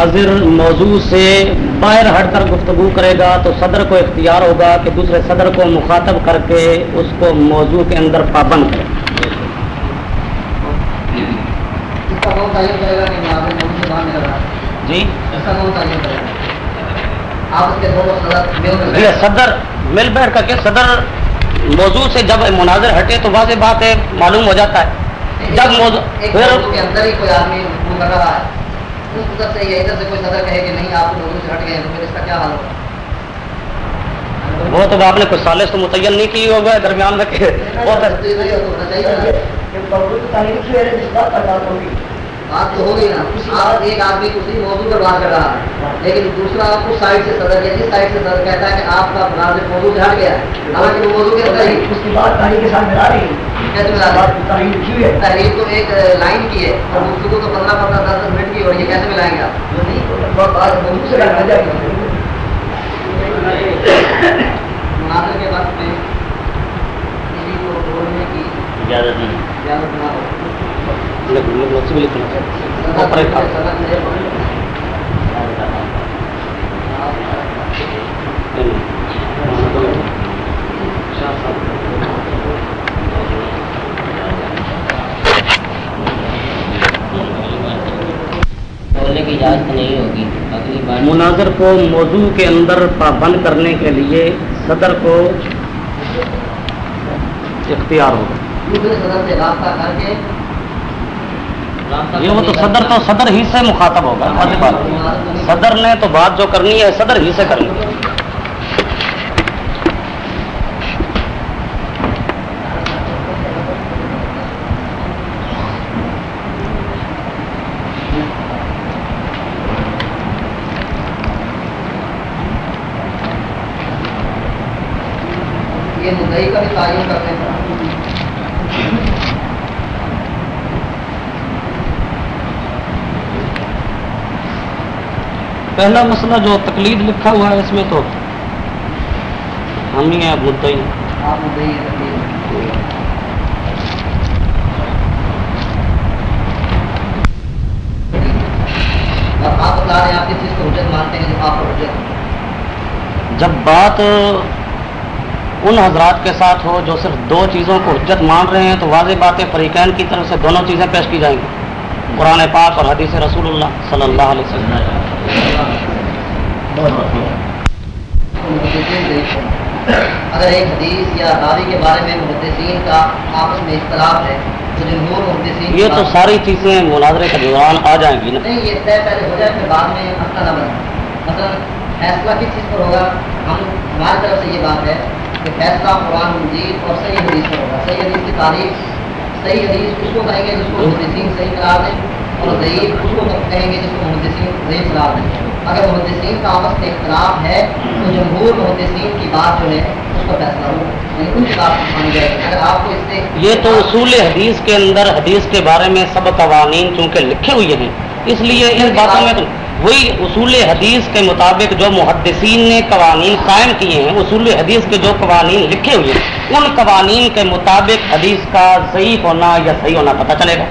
مناظر موضوع سے باہر ہٹ کر گفتگو کرے گا تو صدر کو اختیار ہوگا کہ دوسرے صدر کو مخاطب کر کے اس کو موضوع کے اندر پابند کرے۔ جی؟ جی صدر مل بیٹھ کر کے صدر موضوع سے جب مناظر ہٹے تو واضح بات ہے معلوم ہو جاتا ہے۔ جب موضوع اس ادھر سے یا ادھر سے کوئی صدر کہے کہ نہیں آپ موضوع سے ہٹ گئے تو پھر اس کا کیا حال ہوگا؟ وہ تو آپ نے کچھ سالس تو متعین نہیں کی ہوگا درمیان تو بات تو ہو گئی نا۔ آپ ایک آدمی اسی موضوع پر بات کر رہا ہے لیکن دوسرا اس سائڈ سے صدر یا اس سائڈ سے صدر کہتا ہے کہ آپ کا موضوع سے ہٹ گیا ہے۔ حالانکہ وہ موضوع کے اندر ہی اس کی بات تاریخ کے ساتھ ملا رہی ہے۔ تحریر تو ایک لائن کی ہے۔ اور گفتگو تو پندرہ پندرہ دس دس منٹ کی اور یہ کیسے ملائیں گے مناظر کے وقت میں کسی کو بولنے کی اجازت نہیں۔ اجازت نہ ہو۔ ایک کام۔ سبق ہے بولنے کی اجازت نہیں ہوگی۔ اگلی بار۔ مناظر کو موضوع کے اندر پابند کرنے کے لیے صدر کو اختیار ہوگا۔ یہ وہ تو صدر تو صدر ہی سے مخاطب ہوگا بات۔ ہے۔ صدر نے تو بات جو کرنی ہے صدر ہی سے کرنی۔ ہے یہ مدعی کا بھی تعین کرنے کا۔ پہلا مسئلہ جو تقلید لکھا ہوا ہے اس میں تو ہم ہی ہیں مدعی آپ مدعی آپ بتا رہے ہیں آپ کس چیز کو حجت مانتے ہیں جو آپ کو حجت۔ جب بات ان حضرات کے ساتھ ہو جو صرف دو چیزوں کو حجت مان رہے ہیں تو واضح بات ہے فریقین کی طرف سے دونوں چیزیں پیش کی جائیں گی۔ قرآن پاک اور حدیث رسول اللہ صلی اللہ علیہ وسلم۔ اگر ایک حدیث یا راوی کے بارے میں محدثین کا آپس میں اختلاف ہے تو جمہور محدثین یہ تو ساری چیزیں مناظرے کے دوران آ جائیں گی نا۔ نہیں یہ طے پہلے ہو جائے پھر بعد میں مسئلہ نہ بنے۔ مثلا فیصلہ کس چیز پر ہوگا؟ ہم ہماری طرف سے یہ بات ہے کہ فیصلہ قرآن مجید اور صحیح حدیث پر ہوگا۔ صحیح حدیث کی تعریف صحیح حدیث اس کو کہیں گے جس کو محدثین صحیح قرار دیں اور ضعیف اس کو کہیں گے جس کو محدثین ضعیف قرار دیں۔ اگر محدثین کا آپس میں اختلاف ہے، تو جمہور محدثین کی بات جو ہے، اس کا فیصلہ ہوگا یعنی اگر آپ کو اس سے یہ تو اصول حدیث کے اندر، حدیث کے بارے میں سب قوانین چونکہ لکھے ہوئے ہیں، اس لیے ان باتوں میں تو وہی اصول حدیث کے مطابق جو محدثین نے قوانین قائم کیے ہیں، اصول حدیث کے جو قوانین لکھے ہوئے ہیں، ان قوانین کے مطابق حدیث کا ضعیف ہونا یا صحیح ہونا پتہ چلے گا۔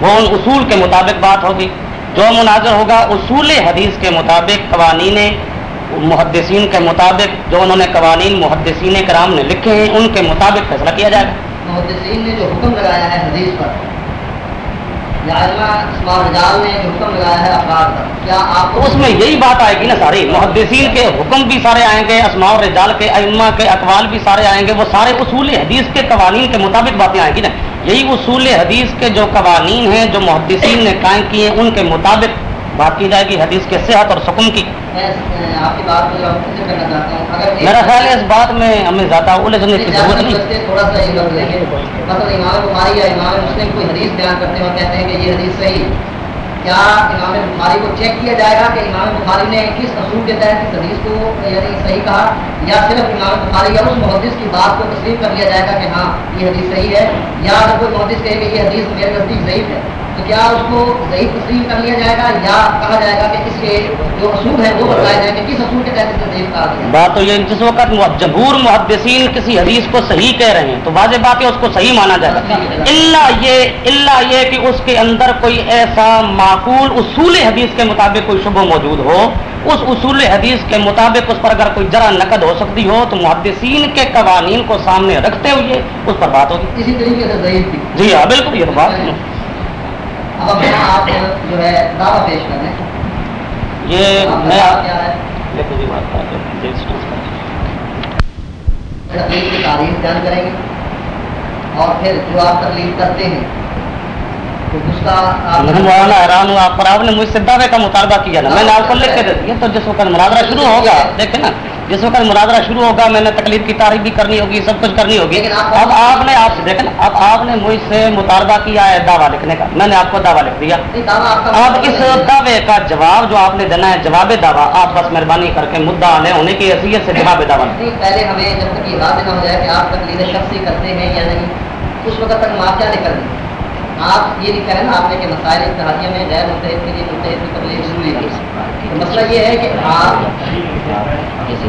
وہ ان اصول کے مطابق بات ہوگی۔ جو مناظر ہوگا، اصول حدیث کے مطابق، قوانین محدثین کے مطابق جو انہوں نے قوانین محدثین کرام نے لکھے ہیں، ان کے مطابق فیصلہ کیا جائے گا۔ محدثین نے جو حکم لگایا ہے حدیث پر اس میں یہی بات آئے گی نا ساری۔ محدثین کے حکم بھی سارے آئیں گے، اسماء اور رجال کے ائمہ کے اقوال بھی سارے آئیں گے۔ وہ سارے اصول حدیث کے قوانین کے مطابق باتیں آئیں گی نا۔ یہی اصول حدیث کے جو قوانین ہیں، جو محدثین نے قائم کیے ہیں ان کے مطابق بات کی جائے گی حدیث کے صحت اور سکون کی۔ ایک- میرا خیال ہے اس بات میں ہمیں زیادہ الجھنے کی ضرورت نہیں۔ کیا امام بخاری کو چیک کیا جائے گا کہ امام بخاری نے کس اصول کے تحت اس حدیث کو یعنی صحیح کہا یا صرف امام بخاری یا اس محدث کی بات کو تسلیم کر لیا جائے گا کہ ہاں یہ حدیث صحیح ہے یا اگر کوئی محدث کہے کہ یہ حدیث میرے نزدیک ضعیف ہے۔ تو کیا اس کو ضعیف تسلیم کر لیا جائے گا یا کہا جائے گا کہ اس کے جو اصول ہے وہ بتایا جائے کہ کس اصول کے تحت ضعیف کہا گیا بات تو یہ جس وقت جمہور محدثین کسی حدیث کو صحیح کہہ رہے ہیں تو واضح بات ہے اس کو صحیح مانا جائے گا۔ اللہ یہ اللہ یہ کہ اس کے اندر کوئی ایسا معقول اصول حدیث کے مطابق کوئی شبہ موجود ہو اس اصول حدیث کے مطابق اس پر اگر کوئی جرا نقد ہو سکتی ہو تو محدثین کے قوانین کو سامنے رکھتے ہوئے اس پر بات ہوگی۔ اسی طریقے سے جی ہاں بالکل یہ بات اب آپ جو ہے دعویٰ پیش کر رہے ہیں یہ آپ کا میں دعویٰ کیا ہے دیکھو جی۔ جی، کی تعریف بیان کریں گے اور پھر جو آپ تقلید کرتے ہیں تو اس کا آپ میں مولانا حیران ہوں آپ پر آپ نے مجھ سے دعوے کا مطالبہ کیا نا۔ میں نے آپ کو لکھ کے دے دیا تو جس وقت مرادرہ شروع ہوگا دیکھیں نا جس وقت مرادرہ شروع ہوگا میں نے تکلیف کی تعریف بھی کرنی ہوگی سب کچھ کرنی ہوگی۔ اب آپ نے آپ سے دیکھیں اب آپ نے مجھ سے مطالبہ کیا ہے دعویٰ لکھنے کا۔ میں نے آپ کو دعویٰ لکھ دیا۔ اب اس دعوے کا جواب جو آپ نے دینا ہے جواب دعویٰ آپ بس مہربانی کر کے مدعا علیہ ہونے کی حیثیت سے جواب دعویٰ۔ پہلے ہمیں جب تک یہ واضح نہ ہو جائے کہ آپ تقلید شخصی کرتے ہیں یا نہیں اس وقت تک کیا آپ یہ لکھا ہے نا آپ نے کہ مسائل میں غیر متحد کے لیے متحد کی مسئلہ یہ ہے کہ آپ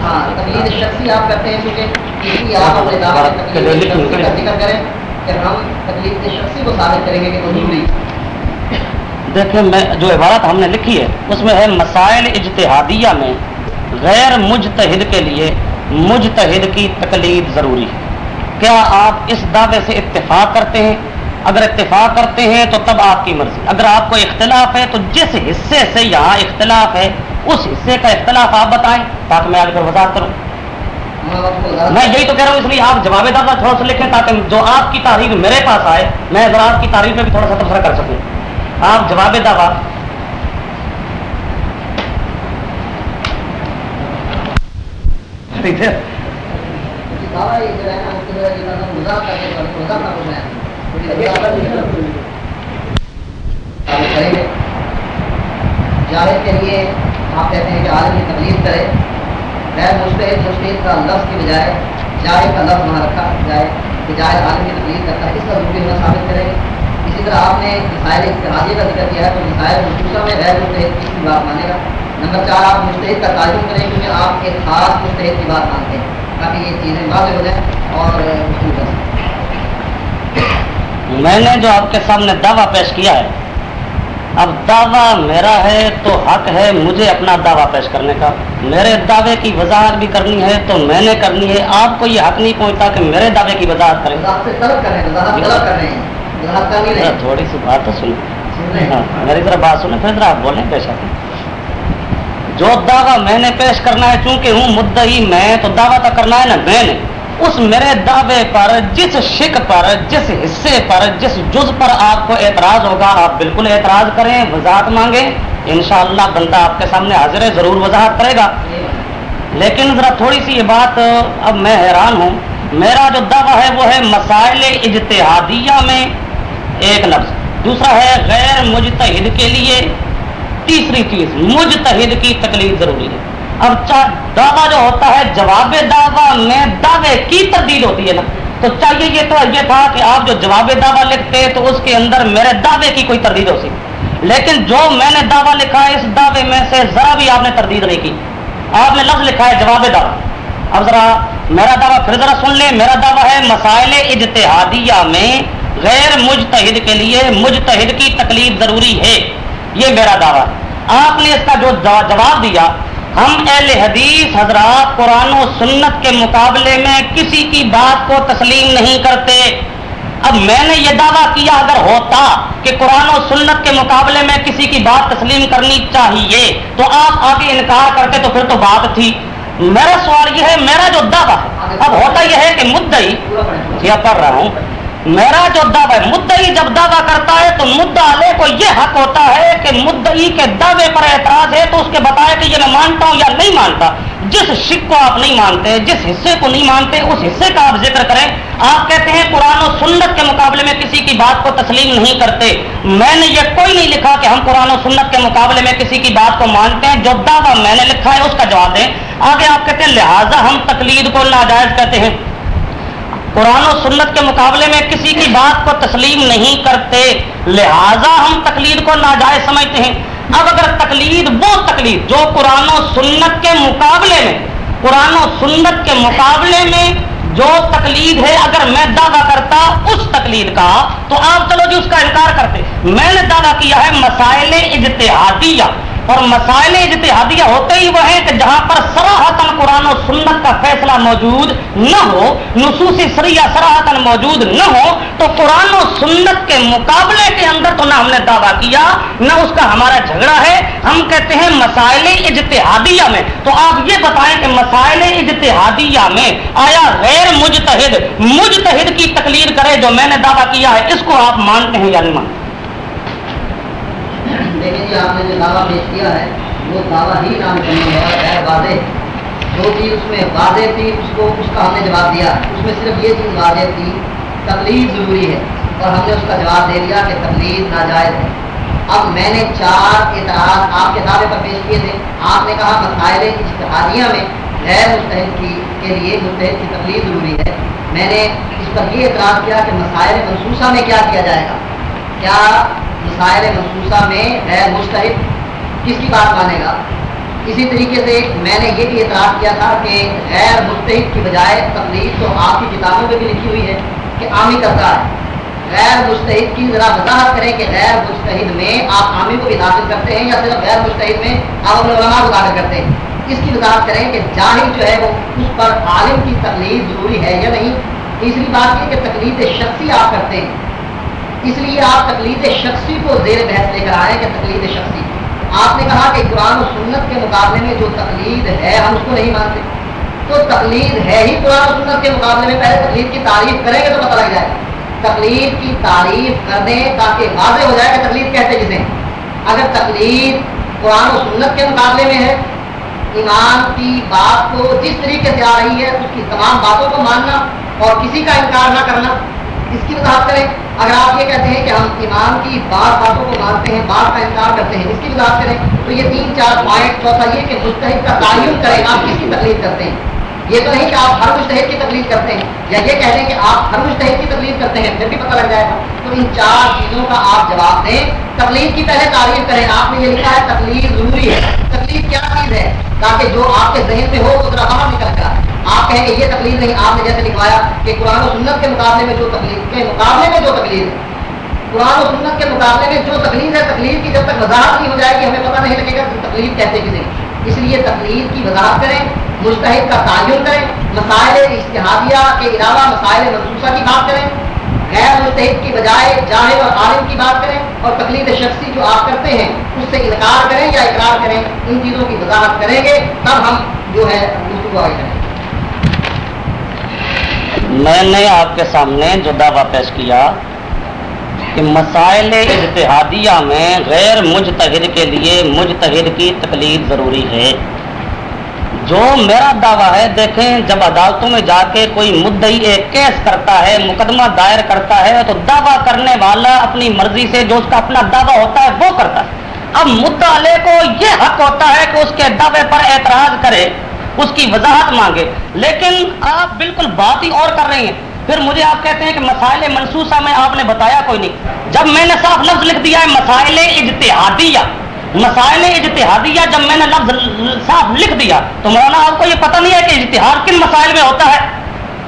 ہاں تقلید شخصی آپ کرتے ہیں کیونکہ اسی آپ اپنے دعوے کا ذکر کریں کہ ہم تقلید شخصی کو ثابت کریں گے کہ ضروری دیکھیں میں جو عبارت ہم نے لکھی ہے اس میں ہے مسائل اجتہادیہ میں غیر مجتہد کے لیے مجتہد کی تقلید ضروری ہے۔ کیا آپ اس دعوے سے اتفاق کرتے ہیں؟ اگر اتفاق کرتے ہیں تو تب آپ کی مرضی۔ اگر آپ کو اختلاف ہے تو جس حصے سے یہاں اختلاف ہے، اس حصے کا اختلاف آپ بتائیں تاکہ میں آگے پھر وضاحت کروں۔ میں یہی تو کہہ رہا ہوں، اس لیے آپ جواب دعویٰ تھوڑا سا لکھیں تاکہ جو آپ کی تعریف میرے پاس آئے، میں ذرا آپ کی تعریف میں بھی تھوڑا سا تبصرہ کر سکوں۔ آپ جواب دعویٰ ٹھیک ہے۔ دعویٰ کے جاہد کے لیے آپ کہتے ہیں کہ عالم کی تکلیف کرے۔ غیر مستحد مستحد کا لفظ کی بجائے جاہد کا لفظ وہاں رکھا۔ جائے کہ جاہد عالم کی تکلیف کرتا ہے۔ اس کا ضروری ہونا ثابت کریں۔ گے اسی طرح آپ نے مسائل اتحادیہ کا ذکر کیا ہے تو مسائل مخصوصہ میں غیر مستحد کی بات مانے گا۔ نمبر چار، آپ مستحد کا تعلق کریں کیونکہ آپ ایک خاص مستحد کی بات مانتے ہیں تاکہ یہ چیزیں واضح ہو جائیں اور مشہور ہو سکیں میں نے جو آپ کے سامنے دعویٰ پیش کیا ہے اب دعویٰ میرا ہے تو حق ہے مجھے اپنا دعویٰ پیش کرنے کا۔ میرے دعوے کی وضاحت بھی کرنی ہے تو میں نے کرنی ہے۔ آپ کو یہ حق نہیں پہنچتا کہ میرے دعوے کی وضاحت کریں۔ تھوڑی سی بات تو سنیں۔ ہاں، میری طرف بات سنیں پھر ذرا آپ بولیں پیش آتے جو دعویٰ میں نے پیش کرنا ہے چونکہ ہوں مدعی میں تو دعویٰ تو کرنا ہے نا میں نے۔ اس میرے دعوے پر، جس شک پر، جس حصے پر، جس جز پر آپ کو اعتراض ہوگا، آپ بالکل اعتراض کریں، وضاحت مانگیں، انشاءاللہ بندہ آپ کے سامنے حاضر ہے، ضرور وضاحت کرے گا۔ لیکن ذرا تھوڑی سی یہ بات، اب میں حیران ہوں۔ میرا جو دعویٰ ہے، وہ ہے مسائل اجتہادیہ میں ایک لفظ۔ دوسرا ہے غیر مجتہد کے لیے۔ تیسری چیز، مجتہد کی تکلیف ضروری ہے۔ اب دعویٰ جو ہوتا ہے، جواب دعویٰ میں دعوے کی تردید ہوتی ہے نا۔ تو چاہیے یہ تو یہ تھا کہ آپ جو جواب دعویٰ لکھتے تو اس کے اندر میرے دعوے کی کوئی تردید ہو سی۔ لیکن جو میں نے دعویٰ لکھا ہے، اس دعوے میں سے ذرا بھی آپ نے تردید نہیں کی۔ آپ نے لفظ لکھا ہے جواب دعویٰ۔ اب ذرا میرا دعویٰ پھر ذرا سن لیں۔ میرا دعویٰ ہے مسائل اجتہادیہ میں غیر مجتہد کے لیے مجتہد کی تکلیف ضروری ہے۔ یہ میرا دعویٰ۔ آپ نے اس کا جو جواب دیا ہم اہل حدیث، حضرات، قرآن و سنت کے مقابلے میں کسی کی بات کو تسلیم نہیں کرتے۔ اب میں نے یہ دعویٰ کیا، اگر ہوتا کہ قرآن و سنت کے مقابلے میں کسی کی بات تسلیم کرنی چاہیے، تو آپ آگے انکار کرتے تو پھر تو بات تھی۔ میرا سوال یہ ہے، میرا جو دعویٰ ہے، اب ہوتا یہ ہے کہ مدعی پورا پڑھیں یہ پڑھ رہا ہوں میرا جو دعویٰ ہے، مدعی جب دعویٰ کرتا ہے تو مدعا علیہ کو یہ حق ہوتا ہے کہ مدعی کے دعوے پر اعتراض ہے تو اس کے بتائے کہ یہ میں مانتا ہوں یا نہیں مانتا۔ جس شک کو آپ نہیں مانتے، جس حصے کو نہیں مانتے، اس حصے کا آپ ذکر کریں۔ آپ کہتے ہیں قرآن و سنت کے مقابلے میں کسی کی بات کو تسلیم نہیں کرتے۔ میں نے یہ کوئی نہیں لکھا کہ ہم قرآن و سنت کے مقابلے میں کسی کی بات کو مانتے ہیں۔ جو دعویٰ میں نے لکھا ہے، اس کا جواب دیں۔ آگے آپ کہتے ہیں، لہٰذا ہم تقلید کو ناجائز کہتے ہیں۔ قرآن و سنت کے مقابلے میں کسی کی بات کو تسلیم نہیں کرتے، لہذا ہم تقلید کو ناجائز سمجھتے ہیں۔ اب اگر تقلید وہ تقلید جو قرآن و سنت کے مقابلے میں، قرآن و سنت کے مقابلے میں جو تقلید ہے، اگر میں دعویٰ کرتا اس تقلید کا، تو آپ چلو جی اس کا انکار کرتے۔ میں نے دعویٰ کیا ہے مسائل اجتہادیہ۔ اور مسائل اجتہادیہ ہوتے ہی وہ ہیں کہ جہاں پر سراہتن قرآن و سنت کا فیصلہ موجود نہ ہو نصوص سریہ سراہتن موجود نہ ہو، تو قرآن و سنت کے مقابلے کے اندر تو نہ ہم نے دعویٰ کیا، نہ اس کا ہمارا جھگڑا ہے۔ ہم کہتے ہیں مسائل اجتہادیہ میں۔ تو آپ یہ بتائیں کہ مسائل اجتہادیہ میں آیا غیر مجتہد مجتہد کی تقلید کرے جو میں نے دعویٰ کیا ہے، اس کو آپ مانتے ہیں یا نہیں مانتے؟ دیکھیں آپ نے جو دعویٰ پیش کیا ہے، وہ دعویٰ ہی نام کرنے ہے، غیر واضح۔ جو چیز اس میں واضح تھی، اس کو اس کا ہم نے جواب دیا۔ اس میں صرف یہ چیز واضح تھی، تقلید ضروری ہے۔ اور ہم نے اس کا جواب دے دیا کہ تقلید ناجائز ہے۔ اب میں نے چار اعتراض آپ کے دعوے پر پیش کیے تھے۔ آپ نے کہا مسائل اشتہادیہ میں غیر مستحد کی کے لیے مستحد کی تقلید ضروری ہے۔ میں نے اس پر یہ اعتراض کیا کہ مسائل منصوصہ میں کیا کیا جائے گا۔ کیا مسائل منصوصہ میں غیر مستحد کس کی بات مانے گا؟ اسی طریقے سے میں نے یہ بھی اعتراض کیا تھا کہ غیر مستحد کی بجائے تقلید تو آپ کی کتابوں میں بھی لکھی ہوئی ہے کہ عامی کرتا ہے۔ غیر مستحد کی ذرا وضاحت کریں کہ غیر مستحد میں آپ عامی کو بھی داخل کرتے ہیں یا صرف غیر مستحد میں آپ اپنے علماء کو داخل کرتے ہیں۔ اس کی وضاحت کریں کہ جاہل جو ہے وہ اس پر عالم کی تقلید ضروری ہے یا نہیں۔ تیسری بات یہ کہ تقلید شخصی آپ کرتے ہیں۔ اس لیے آپ تقلید شخصی کو زیر بحث لے کر آئے کہ تقلید شخصی۔ آپ نے کہا کہ قرآن و سنت کے مقابلے میں جو تقلید ہے، ہم اس کو نہیں مانتے۔ تو تقلید ہے ہی قرآن و سنت کے مقابلے میں۔ پہلے تقلید کی تعریف کریں گے تو پتہ لگ جائے۔ تقلید کی تعریف کر دیں تاکہ واضح ہو جائے کہ تقلید کہتے کسے اگر تقلید قرآن و سنت کے مقابلے میں ہے، ایمان کی بات کو جس طریقے سے آ رہی ہے، اس کی تمام باتوں کو ماننا اور کسی کا انکار نہ کرنا اس کی وضاحت کریں، اگر آپ یہ کہتے ہیں کہ ہم ایمان کی بعض باتوں کو مانتے ہیں بعض کا انکار کرتے ہیں، اس کی وضاحت کریں، تو یہ تین چار پوائنٹ چوتھا یہ کہ مستحد کا تعین کریں، آپ کس کی تکلیف کرتے ہیں؟ یہ تو نہیں کہ آپ ہر مشتحد کی تکلیف کرتے ہیں، یا یہ کہہ دیں کہ آپ ہر مشتحد کی تکلیف کرتے ہیں، پھر بھی پتہ لگ جائے گا۔ تو ان چار چیزوں کا آپ جواب دیں۔ تکلیف کی پہلے تعریف کریں۔ آپ نے یہ لکھا ہے تکلیف ضروری ہے۔ تکلیف کیا چیز ہے؟ تاکہ جو آپ کے ذہن میں ہو، وہ ذرا باہر نکل جائے آپ کہیں کہ یہ تکلیف نہیں، آپ نے جیسے لکھوایا کہ قرآن و سنت کے مقابلے میں جو تکلیف، کے مقابلے میں جو تکلیف ہے۔ قرآن و سنت کے مقابلے میں جو تکلیف ہے، تکلیف کی جب تک وضاحت نہیں ہو جائے گی، ہمیں پتہ نہیں لگے گا کہ تکلیف کہتے کسی اس لیے تکلیف کی وضاحت کریں مستحد کا تعین کریں، مسائل اشتہادیہ کے علاوہ مسائل منصوصہ کی بات کریں۔ غیر مستحد کی بجائے جاہل اور عالم کی بات کریں اور تکلیف شخصی جو آپ کرتے ہیں، اس سے انکار کریں یا اقرار کریں، ان چیزوں کی وضاحت کریں گے، تب ہم جو ہے گفتگو آگے میں نے آپ کے سامنے جو دعویٰ پیش کیا کہ مسائل اجتہادیہ میں غیر مجتہد کے لیے مجتہد کی تکلیف ضروری ہے۔ جو میرا دعویٰ ہے، دیکھیں جب عدالتوں میں جا کے کوئی مدعی ایک کیس کرتا ہے، مقدمہ دائر کرتا ہے، تو دعویٰ کرنے والا اپنی مرضی سے جو اس کا اپنا دعویٰ ہوتا ہے، وہ کرتا ہے۔ اب مدعلے کو یہ حق ہوتا ہے کہ اس کے دعوے پر اعتراض کرے۔ اس کی وضاحت مانگے۔ لیکن آپ بالکل بات ہی اور کر رہے ہیں۔ پھر مجھے آپ کہتے ہیں کہ مسائل منصوصہ میں آپ نے بتایا کوئی نہیں۔ جب میں نے صاف لفظ لکھ دیا ہے مسائل اجتہادیہ۔ مسائل اجتہادیہ جب میں نے لفظ صاف لکھ دیا تو مولانا آپ کو یہ پتہ نہیں ہے کہ اجتہاد کن مسائل میں ہوتا ہے۔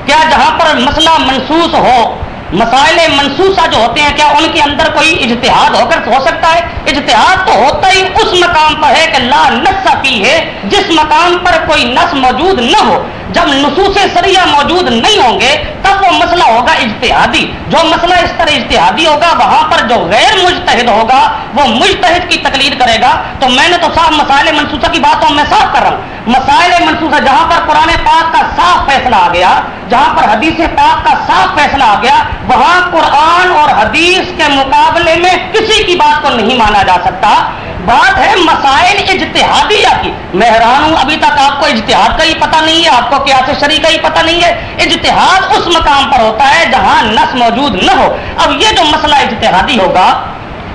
کیا جہاں پر مسئلہ منسوس ہو مسائل منسوسہ جو ہوتے ہیں، کیا ان کے اندر کوئی اجتہاد ہو کر ہو سکتا ہے؟ اجتہاد تو ہوتا ہی اس مقام پر ہے کہ لا نس پی ہے جس مقام پر کوئی نس موجود نہ ہو۔ جب نصوص سریہ موجود نہیں ہوں گے، تب وہ مسئلہ ہوگا اجتہادی۔ جو مسئلہ اس طرح اجتہادی ہوگا، وہاں پر جو غیر مجتہد ہوگا، وہ مجتہد کی تقلید کرے گا۔ تو میں نے تو صاف مسائل منصوصہ کی بات میں صاف کر رہا ہوں۔ مسائل منصوصہ جہاں پر قرآن پاک کا صاف فیصلہ آ گیا، جہاں پر حدیث پاک کا صاف فیصلہ آ گیا، وہاں قرآن اور حدیث کے مقابلے میں کسی کی بات کو نہیں مانا جا سکتا۔ بات ہے مسائل اجتہادیہ کی؟ میں حیران ہوں، ابھی تک آپ کو اجتہاد کا ہی پتہ نہیں ہے، آپ کو کیا سے کا ہی پتہ نہیں ہے۔ اجتہاد اس مقام پر ہوتا ہے جہاں نس موجود نہ ہو۔ اب یہ جو مسئلہ اجتہادی ہوگا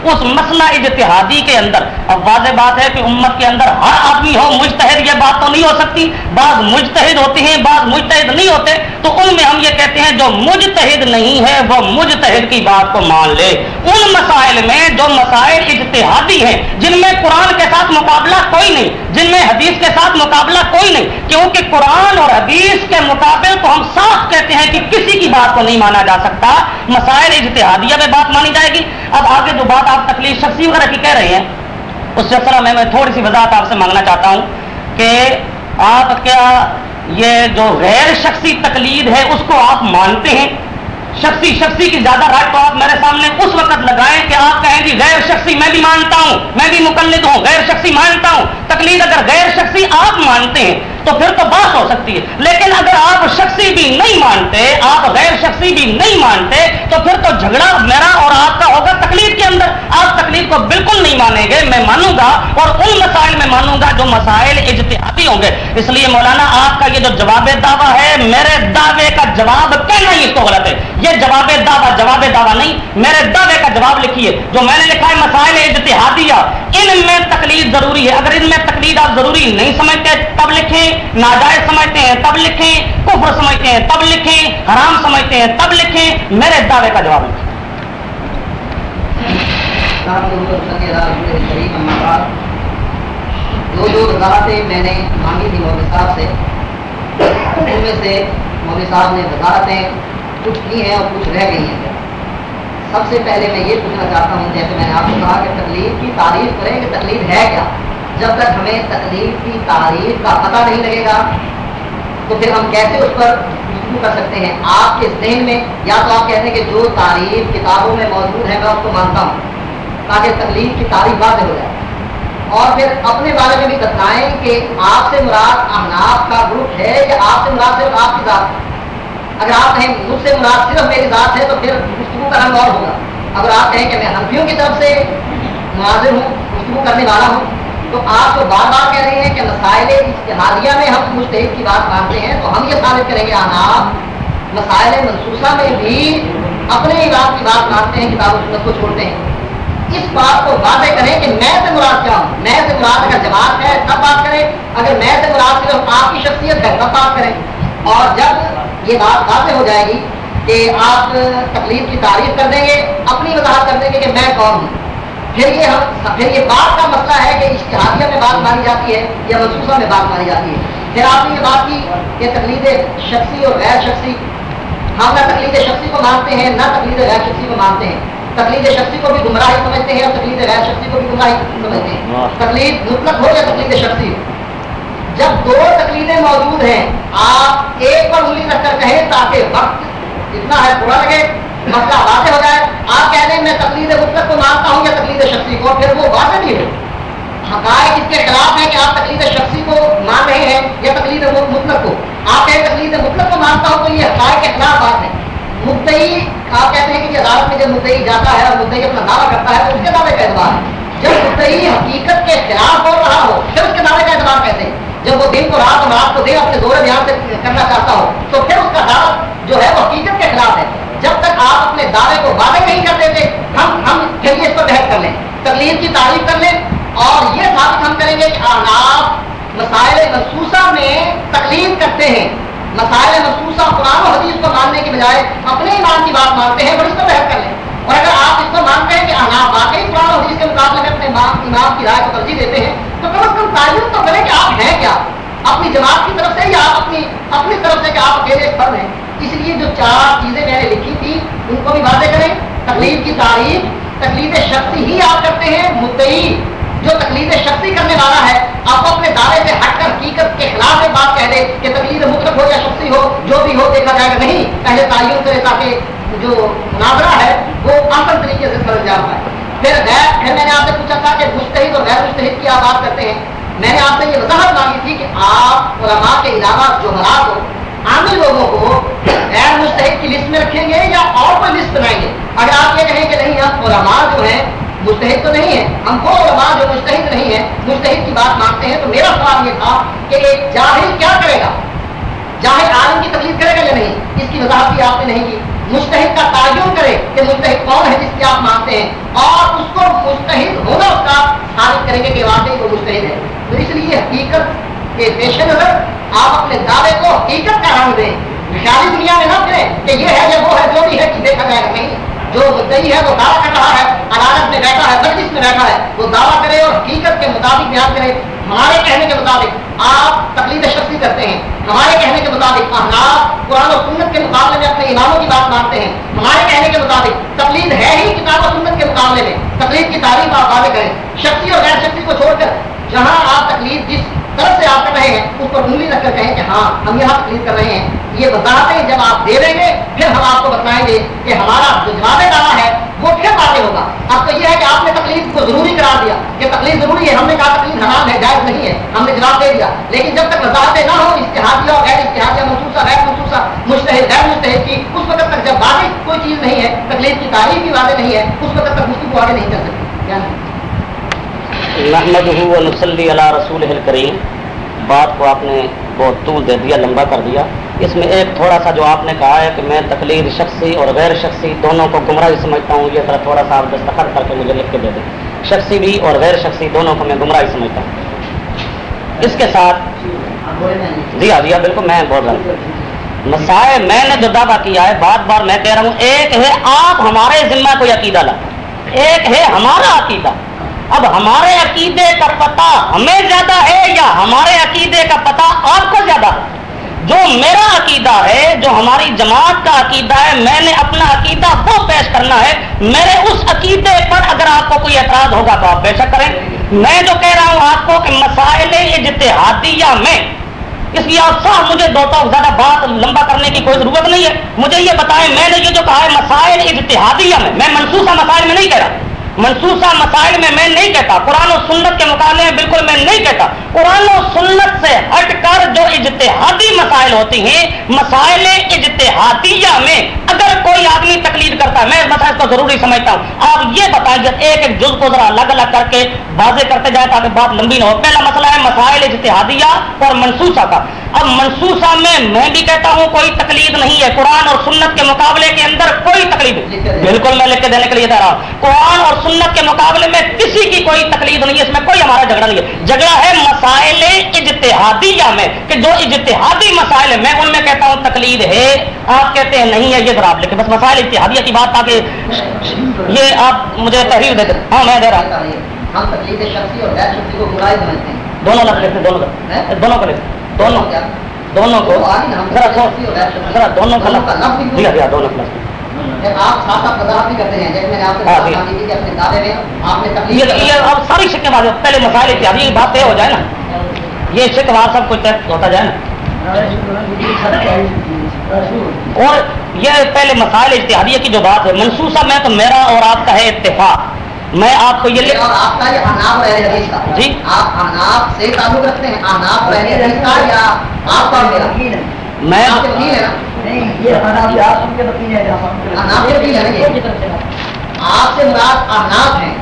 اس مسئلہ اجتہادی کے اندر۔ اب واضح بات ہے کہ امت کے اندر ہر آدمی ہو، مجتہد یہ بات تو نہیں ہو سکتی۔ بعض مجتہد ہوتے ہیں، بعض مجتہد نہیں ہوتے۔ تو ان میں ہم یہ کہتے ہیں جو مجتہد نہیں ہے، وہ مجتہد کی بات کو مان لے۔ ان مسائل میں جو مسائل اجتہادی ہیں، جن میں قرآن کے ساتھ مقابلہ کوئی نہیں۔ جن میں حدیث کے ساتھ مقابلہ کوئی نہیں، کیونکہ قرآن اور حدیث کے مقابل تو ہم صاف کہتے ہیں کہ کسی کی بات کو نہیں مانا جا سکتا۔ مسائل اجتہادیہ میں بات مانی جائے گی۔ اب آگے جو بات آپ تکلیف شخصی وغیرہ کی کہہ رہے ہیں، اس سلسلہ میں میں تھوڑی سی وضاحت آپ سے مانگنا چاہتا ہوں کہ آپ کیا یہ جو غیر شخصی تقلید ہے، اس کو آپ مانتے ہیں؟ شخصی شخصی کی زیادہ رائے تو آپ میرے سامنے اس وقت لگائیں کہ آپ کہیں جی غیر شخصی، میں بھی مانتا ہوں، میں بھی مقلد ہوں، غیر شخصی مانتا ہوں۔ تقلید اگر غیر شخصی آپ مانتے ہیں تو پھر تو بات ہو سکتی ہے۔ لیکن اگر آپ شخصی بھی نہیں مانتے، آپ غیر شخصی بھی نہیں مانتے، تو پھر تو جھگڑا میرا اور آپ کا ہوگا تکلیف کے اندر۔ آپ تکلیف کو بالکل نہیں مانیں گے، میں مانوں گا اور ان مسائل میں مانوں گا جو مسائل اجتہادی ہوں گے۔ اس لیے مولانا، آپ کا یہ جو جواب دعویٰ ہے، میرے دعوے کا جواب کہنا ہی اس کو غلط ہے۔ یہ جواب دعویٰ جواب دعویٰ نہیں، میرے دعوے کا جواب لکھیے۔ جو میں نے لکھا ہے مسائل اجتہادیہ، ان میں تکلیف ضروری ہے۔ اگر ان میں تکلیف آپ ضروری نہیں سمجھتے، تب لکھیں۔ ناجائز سمجھتے ہیں، تب لکھیں، کفر سمجھتے ہیں، تب لکھیں، حرام سمجھتے ہیں، تب لکھیں، میرے دعوے کا جواب لکھیں۔ دو جو وضاحتیں میں نے مانگی تھی مودی صاحب سے۔ ان میں سے مودی صاحب نے وضاحتیں کچھ کی ہیں اور کچھ رہ گئی ہیں۔ سب سے پہلے میں یہ پوچھنا چاہتا ہوں، جیسے میں نے آپ کو کہا کہ تکلیف کی تعریف کریں کہ تکلیف ہے کیا؟ جب تک ہمیں تکلیف کی تعریف کا پتہ نہیں لگے گا، تو پھر ہم کیسے اس پر گفتگو کر سکتے ہیں؟ آپ کے ذہن میں، یا تو آپ کہتے ہیں کہ جو تعریف کتابوں میں موجود ہے، میں اس کو مانتا ہوں، تاکہ تکلیف کی تعریف واضح ہو جائے۔ اور پھر اپنے بارے میں بھی بتائیں کہ آپ سے مراد احناف کا گروپ ہے یا آپ سے مراد صرف آپ کی ذات اگر آپ کہیں مجھ سے مراد صرف میری ذات ہے، تو پھر گفتگو کا رنگ اور ہوگا۔ اگر آپ کہیں کہ میں ہنفیوں کی طرف سے معذر ہوں، گفتگو کرنے والا ہوں تو آپ تو بار بار کہہ رہے ہیں کہ مسائل اشتہادیہ میں ہم مشتحد کی بات مانتے ہیں، تو ہم یہ ثابت کریں گے آپ مسائل منصوصہ میں بھی اپنے علاق کی بات مانتے ہیں، کتاب و سنت کو چھوڑتے ہیں۔ اس بات کو واضح کریں کہ میں سے مراد کیا ہوں؟ میں سے مراد اگر جماعت ہے تب بات کریں، اگر میں سے مراد صرف آپ کی شخصیت ہے تب بات کریں۔ اور جب یہ بات واضح ہو جائے گی کہ آپ تکلیف کی تعریف کر دیں گے، اپنی وضاحت کر دیں گے کہ میں کون ہوں۔ پھر یہ پھر یہ بات کا مسئلہ ہے کہ اشتہادیہ میں بات مانی جاتی ہے یا مخصوصہ میں بات مانی جاتی ہے۔ پھر آپ نے یہ بات کی کہ تقلید شخصی اور غیر شخصی۔ ہم نہ تقلید شخصی کو مانتے ہیں نہ تقلید غیر شخصی کو مانتے ہیں۔ تقلید شخصی کو بھی گمراہی سمجھتے ہیں اور تقلید غیر شخصی کو بھی گمراہی سمجھتے ہیں۔ تقلید مطلق ہو یا تقلید شخصی؟ جب دو تقلیدیں موجود ہیں آپ ایک پر انگلی رکھ کر کہیں تاکہ وقت اتنا ہے تھوڑا لگے۔ مسئلہ واضح ہو جائے، آپ کہہ دیں میں تقلید مطلق کو مانتا ہوں یا تقلید شخصی کو، پھر وہ واضح نہیں ہو۔ حقائق اس کے خلاف ہے کہ آپ تقلید شخصی کو مان رہے ہیں یا تقلید مطلق کو۔ آپ کہیں تقلید مطلق کو مانتا ہوں تو یہ حقائق کے خلاف بات ہے۔ مدعی، آپ کہتے ہیں کہ عدالت میں جب مدعی جاتا ہے اور مدعی اپنا دعویٰ کرتا ہے تو اس کے دعوے کا اعتبار ہے۔ جب مدعی حقیقت کے خلاف ہو رہا ہو، پھر اس کے دعوے کا اعتبار کہتے ہیں۔ جب وہ دن کو رات اور رات کو دن اپنے دور دھیان سے کرنا چاہتا ہو، تو پھر اس کا دعویٰ جو ہے وہ حقیقت کے خلاف ہے۔ جب تک آپ اپنے دعوے کو واضح نہیں کر دیتے، ہم ہم چلیے اس پر بحث کر لیں تکلیف کی تعریف کر لیں، اور یہ ثابت ہم کریں گے کہ آپ مسائل مخصوصہ میں تکلیف کرتے ہیں۔ مسائل مخصوصہ قرآن و حدیث کو ماننے کے بجائے اپنے ایمان کی بات مانتے ہیں، اور اس پر بحث کر لیں۔ اور اگر آپ اس کو مانتے ہیں کہ آپ واقعی قرآن و حدیث کے مقابلے میں اپنے امام کی رائے کو ترجیح دیتے ہیں، تو کم از کم تعلیم تو کریں کہ آپ ہیں کیا؟ اپنی جماعت کی طرف سے یا آپ اپنی اپنی طرف سے کہ آپ اکیلے ایک فرد ہیں؟ اس لیے جو چار چیزیں میں نے لکھی تھی، ان کو بھی واضح کریں۔ تکلیف کی تعریف تکلیف شخصی ہی آپ کرتے ہیں مدعی۔ جو تکلیف شخصی کرنے والا ہے، آپ اپنے دعوے سے ہٹ کر حقیقت کے خلاف ایک بات کہہ دے کہ تکلیف مطلب ہو یا شخصی ہو، جو بھی ہو، دیکھا جائے گا۔ نہیں، پہلے تعین کرے تاکہ جو مناظرہ ہے، وہ آسان طریقے سے سمجھ جا پائے۔ پھر غیر پھر میں نے آپ سے پوچھا تھا کہ مستحد اور غیر مستحد کی آپ بات کرتے ہیں۔ میں نے آپ سے یہ وضاحت مانگی تھی کہ آپ علماء کے علاوہ جو مراد ہو لوگوں کو غیر مستحق کی لسٹ میں رکھیں گے یا اور کوئی لسٹ بنائیں گے؟ اگر آپ یہ کہیں کہ نہیں، ہم علماء جو ہیں، مستحق تو نہیں ہے ہم وہ علماء جو مستحق نہیں ہے مستحق کی بات مانتے ہیں، تو میرا سوال یہ تھا کہ ایک جاہل کیا کرے گا؟ جاہل عالم کی تکلیف کرے گا یا نہیں؟ اس کی وضاحت بھی آپ نے نہیں کی۔ مستحد کا تعین کرے کہ مستحد کون ہے، جس سے آپ مانتے ہیں، اور اس کو مستحد ہونا اس کا ثابت کریں گے کہ واقعی وہ مستحد ہے۔ تو اس لیے حقیقت کے پیش نظر آپ اپنے دعوے کو حقیقت کا رنگ دیں۔ خیالی دنیا میں نہ پھریں کہ یہ ہے یہ وہ ہے، جو بھی ہے کہ دیکھا جائے گا۔ نہیں، جو مدعی ہے وہ دعویٰ کر رہا ہے، عدالت میں بیٹھا ہے، مجلس میں بیٹھا ہے، وہ دعویٰ کرے اور حقیقت کے مطابق بیان کرے۔ ہمارے کہنے کے مطابق آپ تقلید شخصی کرتے ہیں۔ ہمارے کہنے کے مطابق احناف قرآن و سنت کے مقابلے میں اپنے اماموں کی بات مانتے ہیں۔ ہمارے کہنے کے مطابق تقلید ہے ہی کتاب و سنت کے مقابلے میں۔ تقلید کی تعریف آپ واضح کریں۔ شخصی اور غیر شخصی کو چھوڑ کر جہاں آپ تقلید جس طرف سے آپ کر رہے ہیں، اس پر انگلی رکھ کر کہیں کہ ہاں ہم یہاں تقلید کر رہے ہیں۔ یہ وضاحتیں جب آپ دے دیں گے، پھر ہم آپ کو بتائیں گے کہ ہمارا جو جواب دعویٰ ہے، وہ پھر واضح ہوگا؟ اب تو یہ ہے کہ آپ نے تکلیف کو ضروری قرار دیا کہ تکلیف ضروری ہے، ہم نے کہا تکلیف حرام ہے، جائز نہیں ہے، ہم نے جواب دے دیا۔ لیکن جب تک وضاحتیں نہ ہو اشتہادیہ اور غیر اشتہادیہ محسوسہ غیر محسوسہ مشتحد غیر مشتحد کی اس وقت تک جب واضح کوئی چیز نہیں ہے تکلیف کی تعریف بھی واضح نہیں ہے اس وقت تک مفتی کو آگے نہیں کر سکتی کیا نہیں نحمدہ و علی رسول الکریم۔ بات کو آپ نے بہت طول دے دیا، لمبا کر دیا۔ اس میں ایک تھوڑا سا جو آپ نے کہا ہے کہ میں تقلید شخصی اور غیر شخصی دونوں کو گمراہی سمجھتا ہوں، یہ طرح تھوڑا سا آپ دستخط کر کے مجھے لکھ کے دے دیں۔ شخصی بھی اور غیر شخصی دونوں کو میں گمراہی سمجھتا ہوں۔ اس کے ساتھ جی ہاں جی ہاں بالکل، میں بول رہا ہوں مسائل میں نے جو دعویٰ کیا ہے بار بار میں کہہ رہا ہوں، ایک ہے آپ ہمارے ذمہ کوئی عقیدہ لا۔ ایک ہے ہمارا عقیدہ۔ اب ہمارے عقیدے کا پتہ ہمیں زیادہ ہے یا ہمارے عقیدے کا پتہ آپ کو زیادہ ہے؟ جو میرا عقیدہ ہے، جو ہماری جماعت کا عقیدہ ہے، میں نے اپنا عقیدہ وہ پیش کرنا ہے، میرے اس عقیدے پر اگر آپ کو کوئی اعتراض ہوگا تو آپ بے شک کریں۔ میں جو کہہ رہا ہوں آپ کو کہ مسائل اجتہادیہ میں، اس لیے آپ صاحب مجھے دو تو زیادہ بات لمبا کرنے کی کوئی ضرورت نہیں ہے۔ مجھے یہ بتائیں، میں نے یہ جو کہا ہے مسائل اجتہادیہ میں میں منصوصہ مسائل میں نہیں کہہ رہا۔ منصوصہ مسائل میں میں نہیں کہتا۔ قرآن و سنت کے مقابلے میں بالکل میں نہیں کہتا۔ قرآن و سنت سے ہٹ کر جو اجتہادی مسائل ہوتی ہیں، مسائل اجتہادیہ میں اگر کوئی آدمی تقلید کرتا ہے، میں اس مسائل کو ضروری سمجھتا ہوں۔ آپ یہ بتائیں کہ ایک ایک جز کو ذرا الگ الگ کر کے واضح کرتے جائیں تاکہ بات لمبی نہ ہو۔ پہلا مسئلہ ہے مسائل اجتہادیہ اور منصوصہ کا۔ اب منصوصہ میں میں بھی کہتا ہوں کوئی تقلید نہیں ہے۔ قرآن اور سنت کے مقابلے کے اندر کوئی تقلید بالکل میں لکھ کے دینے کے لیے تیار ہوں۔ قرآن اور سنت کے مقابلے میں کسی کی کوئی تقلید نہیں ہے اس میں کوئی ہمارا جھگڑا نہیں ہے۔ جھگڑا ہے مسائل اجتہادیہ میں کہ جو اجتہادی مسائل ہے میں ان میں کہتا ہوں تقلید ہے۔ آپ کہتے ہیں نہیں ہے یہ ذرا آپ لکھیں۔ بس مسائل اجتہادیہ کی بات تاکہ یہ آپ مجھے تحریر دے دیں۔ ہاں میں دے رہا ہوں۔ ہم تقلید شخصی اور غیر شخصی کو برائی سمجھتے ہیں۔ دونوں لفظ لکھیں دونوں دونوں کو لکھیں دونوں۔ دونوں کو۔ ذرا دونوں کا لفظ جی ہاں جی ہاں دونوں کا لفظ آپ ساتھ ساتھ وضاحت بھی کرتے ہیں۔ جیسے میں نے آپ سے بات جی۔ اب ساری شکیں بات پہلے مسائل اتحادی کی بات طے ہو جائے نا۔ یہ شک وہاں سب کچھ ہوتا جائے نا۔ اور یہ پہلے مسائل اتحادیہ کی جو بات ہے منصوصہ میں تو میرا اور آپ کا ہے اتفاق۔ میں آپ کو یہ لکھ اور آپ کا یہ احناف اور اہل حدیث کا جی۔ آپ سے تعلق رکھتے ہیں۔ احناف اور اہل حدیث کا یا آپ کا اور میرا میں آپ سے مراد احناف ہیں۔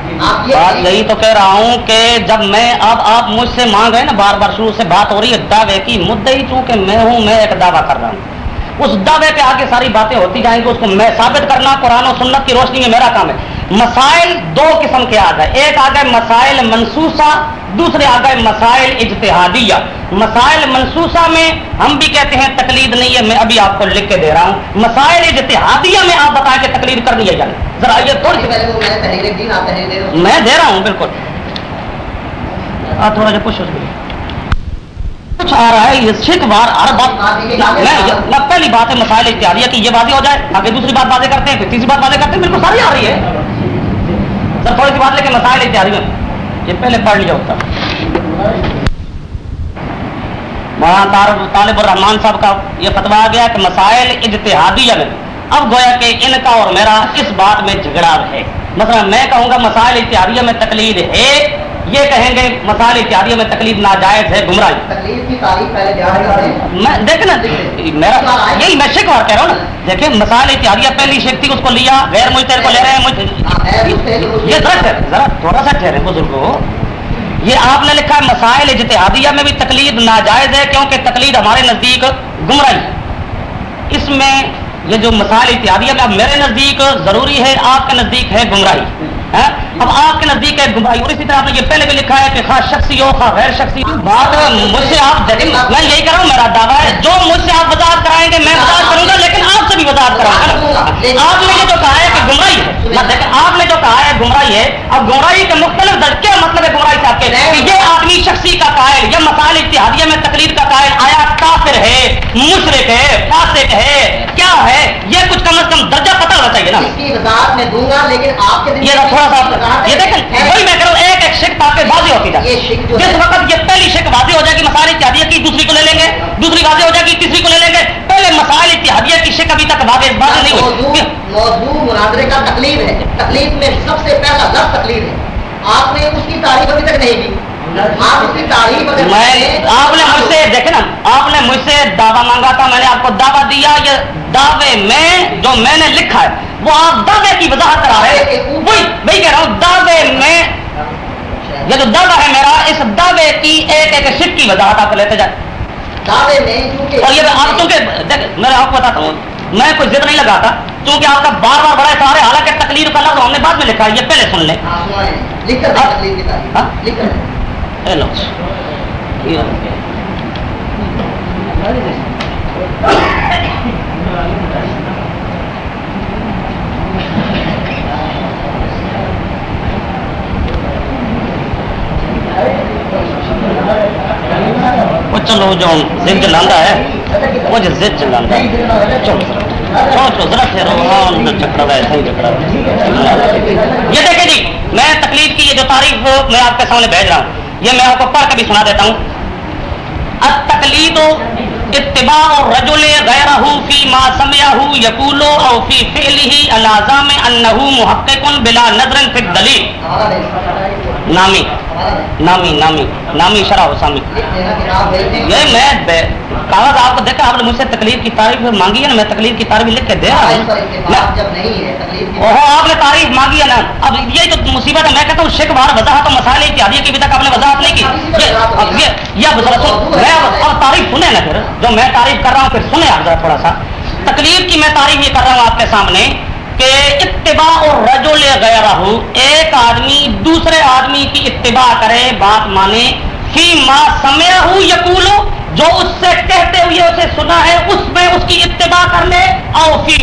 بات یہی تو کہہ رہا ہوں کہ جب میں اب آپ مجھ سے مانگ رہے ہیں نا بار بار شروع سے بات ہو رہی ہے دعوے کی مدعی چونکہ میں ہوں میں ایک دعویٰ کر رہا ہوں۔ اس دعوے پہ آگے ساری باتیں ہوتی جائیں گی اس کو میں ثابت کرنا قرآن و سنت کی روشنی میں میرا کام ہے۔ مسائل دو قسم کے آ گئے ایک آ گئے مسائل منصوصہ دوسرے آ گئے مسائل اجتہادیہ۔ مسائل منصوصہ میں ہم بھی کہتے ہیں تقلید نہیں ہے میں ابھی آپ کو لکھ کے دے رہا ہوں۔ مسائل اجتہادیہ میں آپ بتائیں کہ تقلید کرنی ہے یعنی ذرا یہ تھوڑی میں دے رہا ہوں بالکل۔ تھوڑا سا کچھ کچھ آ رہا ہے یہ ہر بات پہلی بات ہے مسائل اتحادیہ کی یہ باتیں ہو جائے۔ آگے دوسری بات باتیں کرتے ہیں پھر تیسری بات باتیں کرتے ہیں بالکل ساری آ رہی ہے۔ سر تھوڑی سی بات لے کے مسائل اتحادی میں یہ پہلے پڑھ لیا ہوتا۔ وہاں طالب الرحمان صاحب کا یہ فتوا آ گیا کہ مسائل اجتہادیہ میں اب گویا کہ ان کا اور میرا اس بات میں جھگڑا ہے۔ مثلا میں کہوں گا مسائل اتحادیہ میں تقلید ہے۔ یہ کہیں گے مسائل اتحادیہ میں تقلید ناجائز ہے گمراہی. تکلیف میں دیکھ نا میرا یہی میں شک بار کہہ رہا ہوں نا۔ دیکھیں مسائل اتحادیہ پہلی شک تھی اس کو لیا غیر مجھتے کو لے رہے ہیں مجھ- یہ ذرا ذرا تھوڑا سا ٹھہرے بزرگو۔ یہ آپ نے لکھا مسائل اجتہادیہ میں بھی تقلید ناجائز ہے کیونکہ تقلید ہمارے نزدیک گمراہی۔ ہے۔ اس میں یہ جو مسائل اتحادی ہے اب میرے نزدیک ضروری ہے آپ کے نزدیک ہے گمراہی۔ ہاں؟ اب آپ کے نزدیک ہے گمراہی اور اسی طرح آپ نے یہ پہلے بھی لکھا ہے کہ خاص شخصی ہو خواہ غیر شخصی بات مجھ سے آپ میں یہی کر رہا ہوں، میرا دعویٰ ہے، جو مجھ سے آپ وضاحت کرائیں گے، میں وضاحت کروں گا، لیکن آپ سے بھی وضاحت کراؤں گا۔ نا آپ نے یہ جو کہا ہے کہ گمراہی ہے آپ نے جو کہا ہے گمراہی مطلب ہے، اب گمراہی کے مختلف درج کیا مطلب ہے گمراہی صاحب کے کہ یہ آدمی شخصی کا قائل یا مسائل اتحادیہ میں تقریر کا قائل آیا کافر ہے مشرق ہے فاسق ہے کیا ہے یہ کچھ کم از کم درجہ پتہ ہونا چاہیے نا؟ میں دوں گا لیکن آپ کے یہ تھوڑا سا یہ دیکھیں وہی میں کروں ایک ایک شک آپ پہ واضح ہوتی جائے جو جس وقت یہ پہلی شک واضح ہو جائے گی مسائل اتحادیہ کی دوسری کو لے لیں گے دوسری واضح ہو جائے گی تیسری کو لے لیں گے۔ پہلے مسائل اتحادیہ کی شک ابھی تک واضح واضح نہیں ہوئی۔ موضوع مناظرے کا تکلیف ہے۔ تکلیف میں سب سے پہلا لفظ تکلیف ہے۔ آپ نے اس کی تعریف ابھی تک نہیں کی۔ میں آپ نے مجھ سے دیکھے نا آپ نے مجھ سے دعویٰ مانگا تھا میں نے آپ کو دعویٰ دیا یہ دعوے میں جو میں نے لکھا ہے وہ آپ دعوے کی وضاحت کرا رہے وہی وہی کہہ رہا ہوں دعوے میں یہ جو دعویٰ ہے میرا اس دعوے کی ایک ایک شک کی وضاحت آپ لیتے جائیں۔ دعوے میں اور یہ آپ چونکہ میں آپ کو بتاتا ہوں میں کوئی ضد نہیں لگاتا چونکہ آپ کا بار بار بڑا سارے حالانکہ تقریر کا لفظ ہم نے بعد میں لکھا ہے یہ پہلے سن لیں۔ اے وہ چلو جو زد چلانا ہے وہ جو زد چلانا ہے چلو ذرا ٹھہرو ہاں ہے ہے یہ دیکھیں جی میں تکلیف کی یہ جو تعریف میں آپ کے سامنے بھیج رہا ہوں یہ میں آپ کو پڑھ کے بھی سنا دیتا ہوں۔ التقلید اتباع الرجل غیرہ فی ما سمعہ یقول او فی فعلہ الازام انہ محقق بلا نظر فی الدلیل۔ نامی نامی نامی نامی شرح حسامی یہ میں کاغذ آپ کو دیکھا آپ نے مجھ سے تکلیف کی تعریف مانگی ہے نا میں تکلیف کی تعریف لکھ کے دے رہا ہوں نہیں آپ نے تعریف مانگی ہے نا اب یہ تو مصیبت ہے میں کہتا ہوں شک بار وضاحت و مسائل اتحادیہ کی ابھی تک آپ نے وضاحت نہیں کی یہ میں اب تعریف سنیں نا پھر جو میں تعریف کر رہا ہوں پھر سنیں آپ ذرا تھوڑا سا تکلیف کی میں تعریف یہ کر رہا ہوں آپ کے سامنے کہ اتباع گیا غیرہ، ایک آدمی دوسرے آدمی کی اتباع کرے، بات مانے، فی ما سمیا ہوں یقول جو اس سے کہتے ہوئے اسے سنا ہے، اس میں اس کی اتباع کر لے اور فی